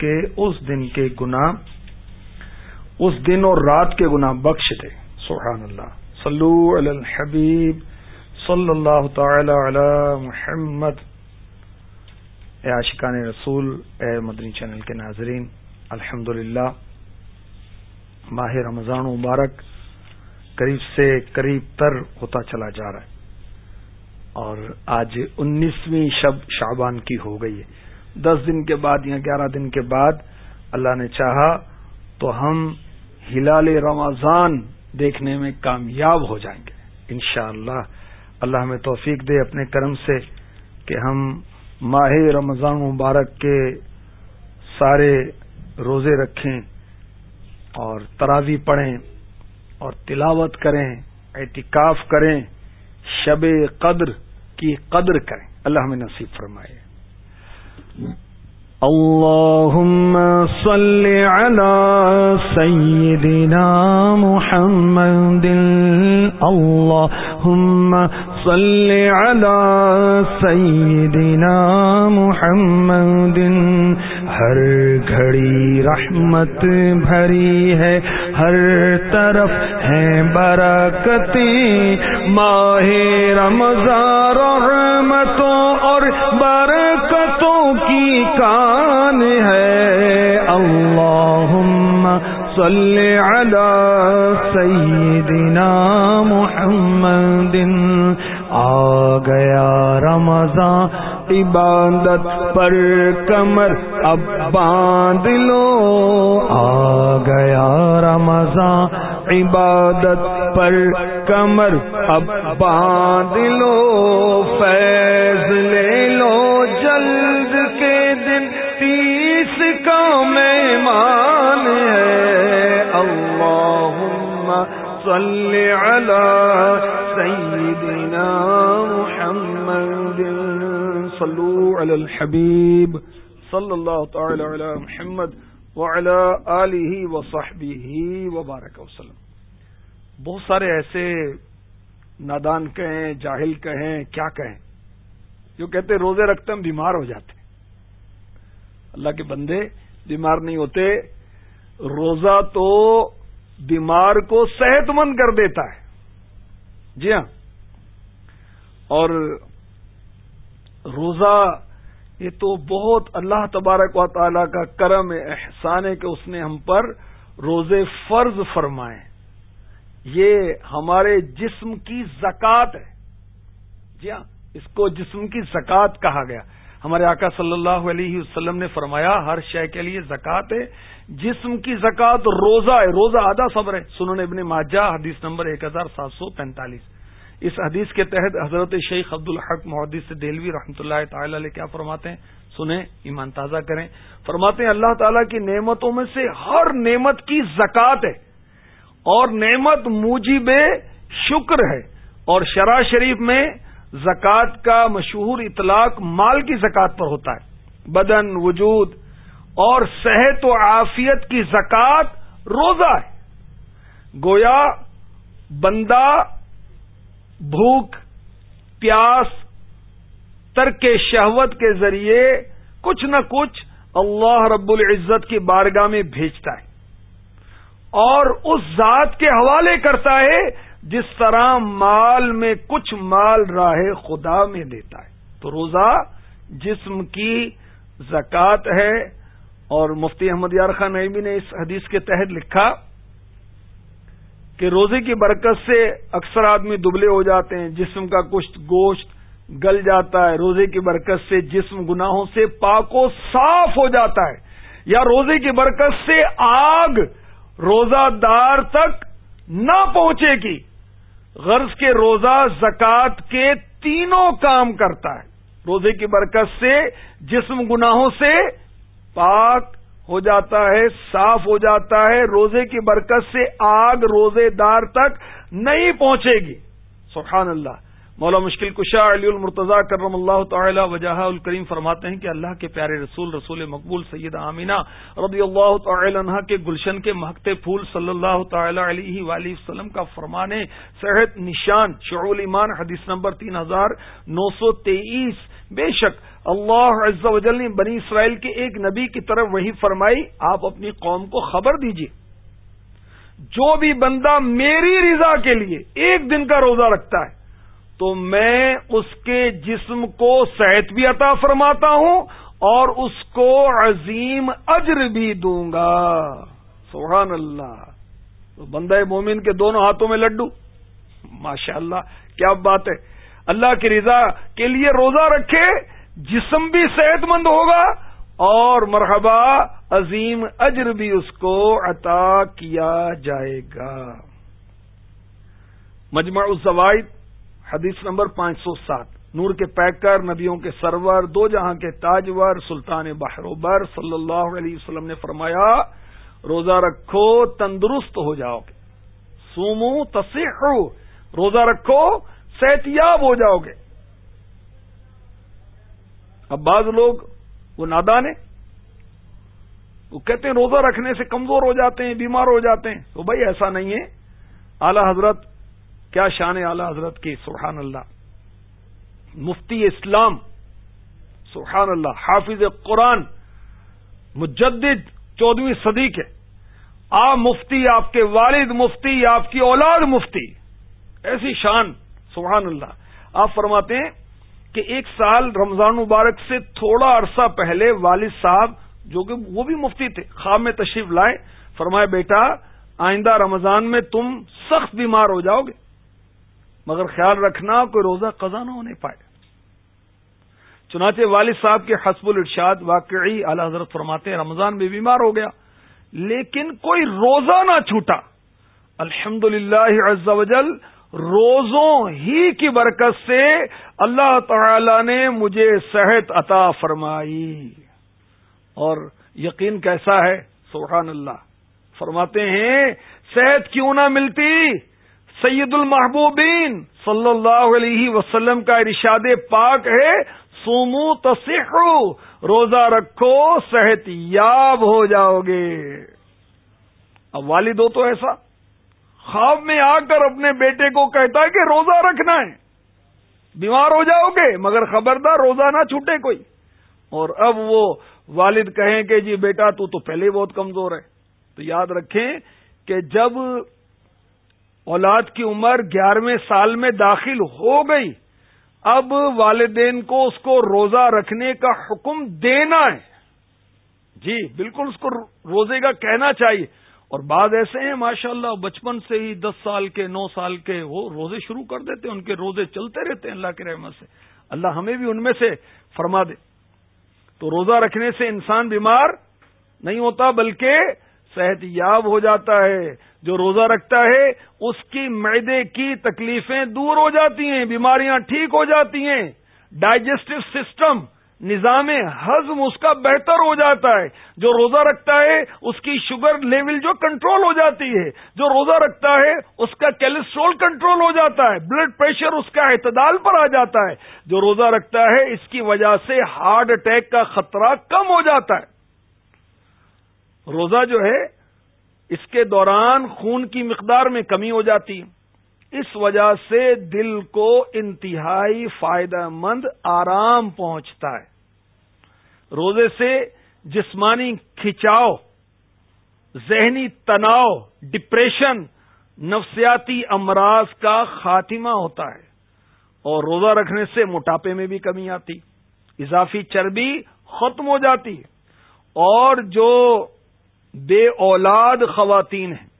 کے اس دن کے گناہ، اس دن اور رات کے گناہ بخش دے۔ سبحان اللہ صلو علی الحبیب صلی اللہ تعالی علی محمد۔ اے عاشقان رسول، اے مدنی چینل کے ناظرین الحمد ماہ رمضان مبارک قریب سے قریب تر ہوتا چلا جا رہا ہے اور آج انیسویں شب شعبان کی ہو گئی ہے۔ دس دن کے بعد یا گیارہ دن کے بعد اللہ نے چاہا تو ہم ہلال رمضان دیکھنے میں کامیاب ہو جائیں گے۔ انشاءاللہ اللہ اللہ ہمیں توفیق دے اپنے کرم سے کہ ہم ماہ رمضان مبارک کے سارے روزے رکھیں اور تراوی پڑھیں اور تلاوت کریں احتکاف کریں، شب قدر کی قدر کریں۔ اللہ ہمیں نصیب فرمائے۔ اللهم صل على سيدنا محمد اللهم صل على سيدنا محمد ہر گھڑی رحمت بھری ہے، ہر طرف ہے برکتیں ماہ رمضان رحمتوں اور برکتوں کی کان ہے۔ اللہم صلی علی سیدنا محمد۔ آ گیا رمضان، عبادت پر کمر اب باندھ لو۔ آ گیا رمضان، عبادت پر کمر اب باندھ لو۔ فیض لے لو۔ مہمان ہے۔ اللہم صلی علی سیدنا محمد۔ صلو علی الحبیب۔ صلی اللہ تعالی علی محمد وعلی آلہ وصحبہ وبارک وسلم۔ بہت سارے ایسے نادان کہیں، جاہل کہیں، کیا کہیں۔ جو کہتے روزے رکھتے ہم بیمار ہو جاتے اللہ کے بندے بیمار نہیں ہوتے، روزہ تو بیمار کو صحت مند کر دیتا ہے۔ جی ہاں۔ اور روزہ یہ تو بہت اللہ تبارک و تعالی کا کرم، احسان ہے کہ اس نے ہم پر روزے فرض فرمائے۔ یہ ہمارے جسم کی زکات ہے۔ جی ہاں اس کو جسم کی زکات کہا گیا۔ ہمارے آقا صلی اللہ علیہ وسلم نے فرمایا، ہر شے کے لیے زکات ہے، جسم کی زکات روزہ ہے، روزہ آدھا صبر ہے۔ سنن ابن ماجہ، حدیث نمبر ایک ہزار سات سو پینتالیس اس حدیث کے تحت حضرت شیخ عبد الحق محدث دلوی رحمۃ اللہ تعالی علیہ کیا فرماتے ہیں؟ سنیں، ایمان تازہ کریں۔ فرماتے ہیں، اللہ تعالیٰ کی نعمتوں میں سے ہر نعمت کی زکات ہے۔ اور نعمت موجب شکر ہے۔ اور شرع شریف میں زکوٰۃ کا مشہور اطلاق مال کی زکات پر ہوتا ہے۔ بدن، وجود اور صحت و عافیت کی زکات روزہ ہے۔ گویا بندہ بھوک، پیاس، ترک شہوت کے ذریعے کچھ نہ کچھ اللہ رب العزت کی بارگاہ میں بھیجتا ہے اور اس ذات کے حوالے کرتا ہے جس طرح مال میں کچھ مال راہ خدا میں دیتا ہے۔ تو روزہ جسم کی زکوٰۃ ہے۔ اور مفتی احمد یار خان نئیبی نے اس حدیث کے تحت لکھا کہ روزے کی برکت سے اکثر آدمی دبلے ہو جاتے ہیں، جسم کا کچھ گوشت گل جاتا ہے۔ روزے کی برکت سے جسم گناہوں سے پاک و صاف ہو جاتا ہے۔ یا روزے کی برکت سے آگ روزہ دار تک نہ پہنچے گی۔ غرض کے روزہ زکوٰۃ کے تینوں کام کرتا ہے۔ روزے کی برکت سے، جسم گناہوں سے پاک ہو جاتا ہے، صاف ہو جاتا ہے۔ روزے کی برکت سے آگ روزے دار تک نہیں پہنچے گی۔ سبحان اللہ۔ مولا مشکل کشا علی المرتضی کرم اللہ تعالی وجہ الکریم فرماتے ہیں کہ اللہ کے پیارے رسول رسول مقبول سید آمینہ رضی اللہ تعالی عنہ کے گلشن کے مہکتے پھول صلی اللہ تعالی علیہ وآلہ وسلم کا فرمانے صحت نشان شعول ایمان، حدیث نمبر تین ہزار نو سو تیئیس۔ بے شک اللہ عز و جل نے بنی اسرائیل کے ایک نبی کی طرف وہی فرمائی۔ آپ اپنی قوم کو خبر دیجیے جو بھی بندہ میری رضا کے لیے ایک دن کا روزہ رکھتا ہے تو میں اس کے جسم کو صحت بھی عطا فرماتا ہوں اور اس کو عظیم اجر بھی دوں گا۔ سبحان اللہ۔ تو بندہ مومن کے دونوں ہاتھوں میں لڈو۔ ماشاء اللہ کیا بات ہے۔ اللہ کی رضا کے لیے روزہ رکھے، جسم بھی صحت مند ہوگا اور مرحبا، عظیم اجر بھی اس کو عطا کیا جائے گا۔ مجمع الزوائد۔ حدیث نمبر پانچ سو سات۔ نور کے پیکر، نبیوں کے سرور، دو جہاں کے تاجور، سلطان بحروبر صلی اللہ علیہ وسلم نے فرمایا، روزہ رکھو، تندرست ہو جاؤ گے۔ سومو تصح روزہ رکھو صحت یاب ہو جاؤ گے۔ اب بعض لوگ وہ نادان ہیں وہ کہتے ہیں روزہ رکھنے سے کمزور ہو جاتے ہیں، بیمار ہو جاتے ہیں۔ تو بھائی ایسا نہیں ہے۔ اعلی حضرت کیا شان اعلی حضرت کی، سبحان اللہ۔ مفتی اسلام، سبحان اللہ، حافظ قرآن، مجدد چودہویں صدی کے۔ آپ مفتی، آپ کے والد مفتی، آپ کی اولاد مفتی۔ ایسی شان، سبحان اللہ۔ آپ فرماتے ہیں کہ ایک سال رمضان مبارک سے تھوڑا عرصہ پہلے والد صاحب، جو کہ وہ بھی مفتی تھے، خواب میں تشریف لائے فرمائے بیٹا، آئندہ رمضان میں تم سخت بیمار ہو جاؤ گے۔ مگر خیال رکھنا کوئی روزہ قضا نہ ہونے پائے۔ چنانچہ والد صاحب کے حسب الرشاد واقعی اعلی حضرت فرماتے ہیں، رمضان میں بیمار ہو گیا، لیکن کوئی روزہ نہ چھوٹا۔ الحمد للہ وجل روزوں ہی کی برکت سے اللہ تعالی نے مجھے صحت عطا فرمائی۔ اور یقین کیسا ہے؟ سبحان اللہ۔ فرماتے ہیں، صحت کیوں نہ ملتی؟ سید المحبوبین صلی اللہ علیہ وسلم کا ارشاد پاک ہے سومو تصحو، روزہ رکھو، صحت یاب ہو جاؤ گے۔ اب والد ہو تو ایسا۔ خواب میں آ کر اپنے بیٹے کو کہتا ہے کہ روزہ رکھنا ہے۔ بیمار ہو جاؤ گے، مگر خبردار روزہ نہ چھوٹے کوئی۔ اور اب وہ والد کہیں کہ جی بیٹا تو تو پہلے ہی بہت کمزور ہے۔ تو یاد رکھیں کہ جب اولاد کی عمر گیارہویں سال میں داخل ہو گئی۔ اب والدین کو اس کو روزہ رکھنے کا حکم دینا ہے۔ جی بالکل اس کو روزے کا کہنا چاہیے۔ اور بعض ایسے ہیں ماشاء اللہ بچپن سے ہی دس سال کے، نو سال کے وہ روزے شروع کر دیتے ہیں، ان کے روزے چلتے رہتے ہیں اللہ کے رحمت سے۔ اللہ ہمیں بھی ان میں سے فرما دے۔ تو روزہ رکھنے سے انسان بیمار نہیں ہوتا، بلکہ صحت یاب ہو جاتا ہے، جو روزہ رکھتا ہے، اس کی معدے کی تکلیفیں دور ہو جاتی ہیں، بیماریاں ٹھیک ہو جاتی ہیں۔ ڈائجسٹو سسٹم، نظام ہضم اس کا بہتر ہو جاتا ہے۔ جو روزہ رکھتا ہے، اس کی شوگر لیول جو کنٹرول ہو جاتی ہے۔ جو روزہ رکھتا ہے، اس کا کیلسٹرول کنٹرول ہو جاتا ہے۔ بلڈ پریشر اس کا اعتدال پر آ جاتا ہے۔ جو روزہ رکھتا ہے، اس کی وجہ سے ہارٹ اٹیک کا خطرہ کم ہو جاتا ہے۔ روزہ جو ہے، اس کے دوران خون کی مقدار میں کمی ہو جاتی۔ اس وجہ سے دل کو انتہائی فائدہ مند، آرام پہنچتا ہے۔ روزے سے جسمانی کھچاؤ، ذہنی تناؤ، ڈپریشن، نفسیاتی امراض کا خاتمہ ہوتا ہے۔ اور روزہ رکھنے سے موٹاپے میں بھی کمی آتی۔ اضافی چربی ختم ہو جاتی۔ اور جو بے اولاد خواتین ہیں۔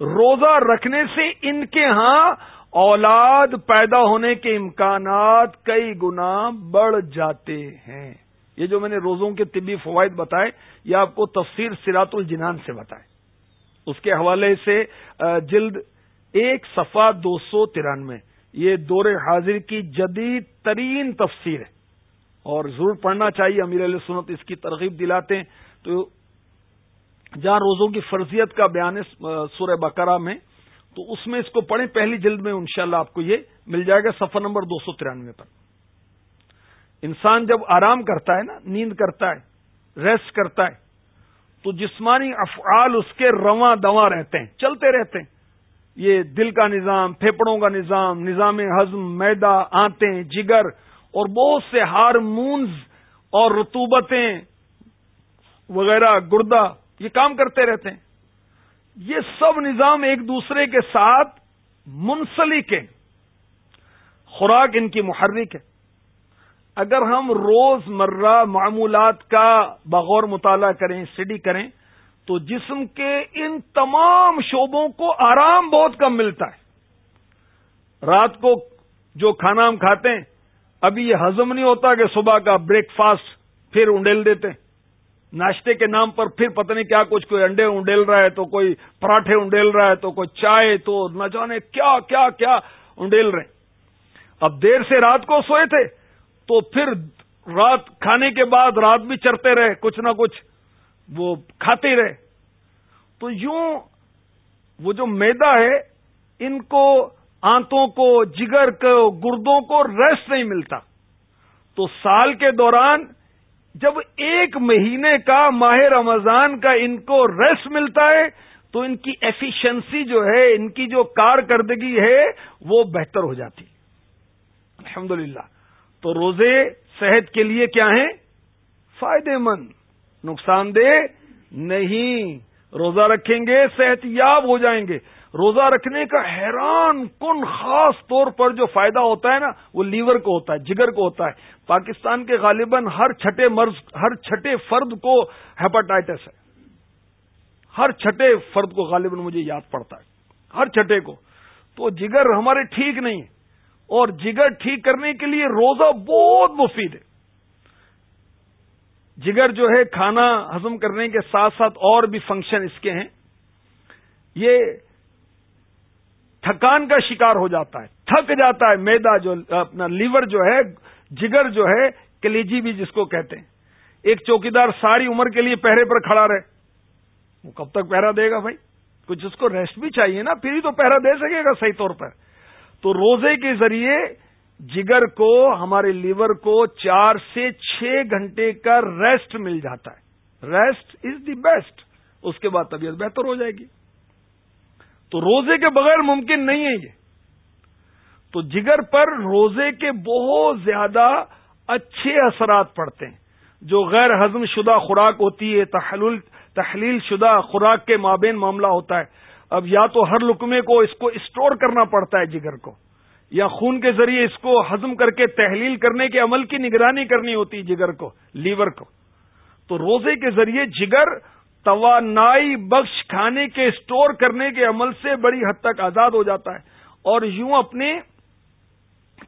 روزہ رکھنے سے ان کے ہاں اولاد پیدا ہونے کے امکانات کئی گنا بڑھ جاتے ہیں۔ یہ جو میں نے روزوں کے طبی فوائد بتائے، یہ آپ کو تفسیر سرات الجنان سے بتائے۔ اس کے حوالے سے جلد ایک صفحہ دو سو ترانوے، یہ دور حاضر کی جدید ترین تفسیر ہے۔ اور ضرور پڑھنا چاہیے، امیر علیہ سنت اس کی ترغیب دلاتے ہیں۔ تو جہاں روزوں کی فرضیت کا بیان ہے سورہ بقرہ میں، تو اس میں اس کو پڑھیں، پہلی جلد میں انشاءاللہ شاء آپ کو یہ مل جائے گا سفر نمبر دو سو ترانوے پر۔ انسان جب آرام کرتا ہے نا، نیند کرتا ہے، ریسٹ کرتا ہے، تو جسمانی افعال اس کے رواں دواں رہتے ہیں، چلتے رہتے ہیں۔ یہ دل کا نظام پھیپڑوں کا نظام نظام ہضم، میدا آنتے جگر اور بہت سے ہارمونز اور رتوبتیں وغیرہ، گردہ یہ کام کرتے رہتے ہیں۔ یہ سب نظام ایک دوسرے کے ساتھ منسلک ہیں۔ خوراک ان کی محرک ہے۔ اگر ہم روز مرہ معمولات کا بغور مطالعہ کریں اسٹڈی کریں، تو جسم کے ان تمام شعبوں کو آرام بہت کم ملتا ہے۔ رات کو جو کھانا ہم کھاتے ہیں، ابھی یہ ہزم نہیں ہوتا کہ صبح کا بریک فاسٹ پھر انڈیل دیتے ہیں۔ ناشتے کے نام پر پھر پتہ نہیں کیا کچھ کوئی انڈے انڈیل رہا ہے تو کوئی پراٹھے انڈیل رہا ہے تو کوئی چائے تو نہ جانے کیا کیا کیا انڈیل رہے۔ اب دیر سے رات کو سوئے تھے تو پھر رات کھانے کے بعد رات بھی چرتے رہے، کچھ نہ کچھ وہ کھاتے رہے۔ تو یوں وہ جو میدا ہے، ان کو، آنتوں کو، جگر کو، گردوں کو ریسٹ نہیں ملتا۔ تو سال کے دوران جب ایک مہینے کا ماہ رمضان کا ان کو ریسٹ ملتا ہے، تو ان کی ایفیشنسی جو ہے، ان کی جو کارکردگی ہے، وہ بہتر ہو جاتی۔ الحمد تو روزے صحت کے لیے کیا ہیں؟ فائدے مند، نقصان دہ نہیں۔ روزہ رکھیں گے، صحت یاب ہو جائیں گے۔ روزہ رکھنے کا حیران کن خاص طور پر جو فائدہ ہوتا ہے نا، وہ لیور کو ہوتا ہے، جگر کو ہوتا ہے۔ پاکستان کے غالباً ہر چھٹے مرض، ہر چھٹے فرد کو ہیپاٹائٹس ہے۔ ہر چھٹے فرد کو غالباً مجھے یاد پڑتا ہے۔ ہر چھٹے کو۔ تو جگر ہمارے ٹھیک نہیں ہے۔ اور جگر ٹھیک کرنے کے لیے روزہ بہت مفید ہے۔ جگر جو ہے، کھانا ہضم کرنے کے ساتھ ساتھ اور بھی فنکشن اس کے ہیں۔ یہ تھکان کا شکار ہو جاتا ہے، تھک جاتا ہے، میدا جو، اپنا لیور جو ہے، جگر جو ہے، کلیجی بھی جس کو کہتے ہیں۔ ایک چوکیدار ساری عمر کے لیے پہرے پر کھڑا رہے۔ وہ کب تک پہرا دے گا بھائی؟ کچھ اس کو ریسٹ بھی چاہیے نا، پھر ہی تو پہرا دے سکے گا صحیح طور پر۔ تو روزے کے ذریعے جگر کو، ہمارے لیور کو چار سے چھ گھنٹے کا ریسٹ مل جاتا ہے۔ ریسٹ از دی بیسٹ اس کے بعد طبیعت بہتر ہو جائے گی۔ تو روزے کے بغیر ممکن نہیں ہے یہ۔ تو جگر پر روزے کے بہت زیادہ اچھے اثرات پڑتے ہیں۔ جو غیر ہضم شدہ خوراک ہوتی ہے تحلیل تحلیل شدہ خوراک کے مابین معاملہ ہوتا ہے۔ اب یا تو ہر لکمے کو اس کو اسٹور کرنا پڑتا ہے جگر کو، یا خون کے ذریعے اس کو ہضم کر کے تحلیل کرنے کے عمل کی نگرانی کرنی ہوتی ہے جگر کو، لیور کو۔ تو روزے کے ذریعے جگر توانائی بخش کھانے کے اسٹور کرنے کے عمل سے بڑی حد تک آزاد ہو جاتا ہے اور یوں اپنے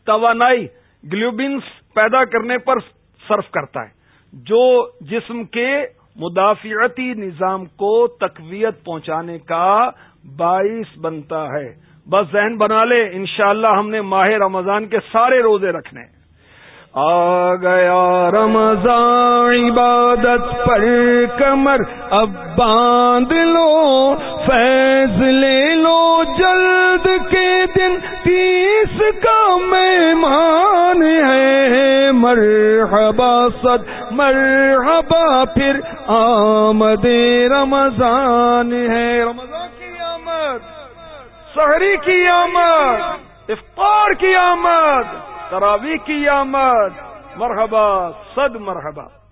توانائی گلوبنس پیدا کرنے پر صرف کرتا ہے، جو جسم کے مدافعتی نظام کو تقویت پہنچانے کا باعث بنتا ہے۔ بس ذہن بنا لے، انشاءاللہ ہم نے ماہ رمضان کے سارے روزے رکھنے آ گیا رمضان عبادت پر کمر اب باندھ لو، فیض لے لو جلد کے دن تیس کا مہمان ہے۔ مرحبا صد، مرحبا پھر آمد رمضان ہے۔ رمضان کی آمد، سحری کی آمد، افطار کی آمد۔ تراوی کی آمد مرحبا صد مرحبا۔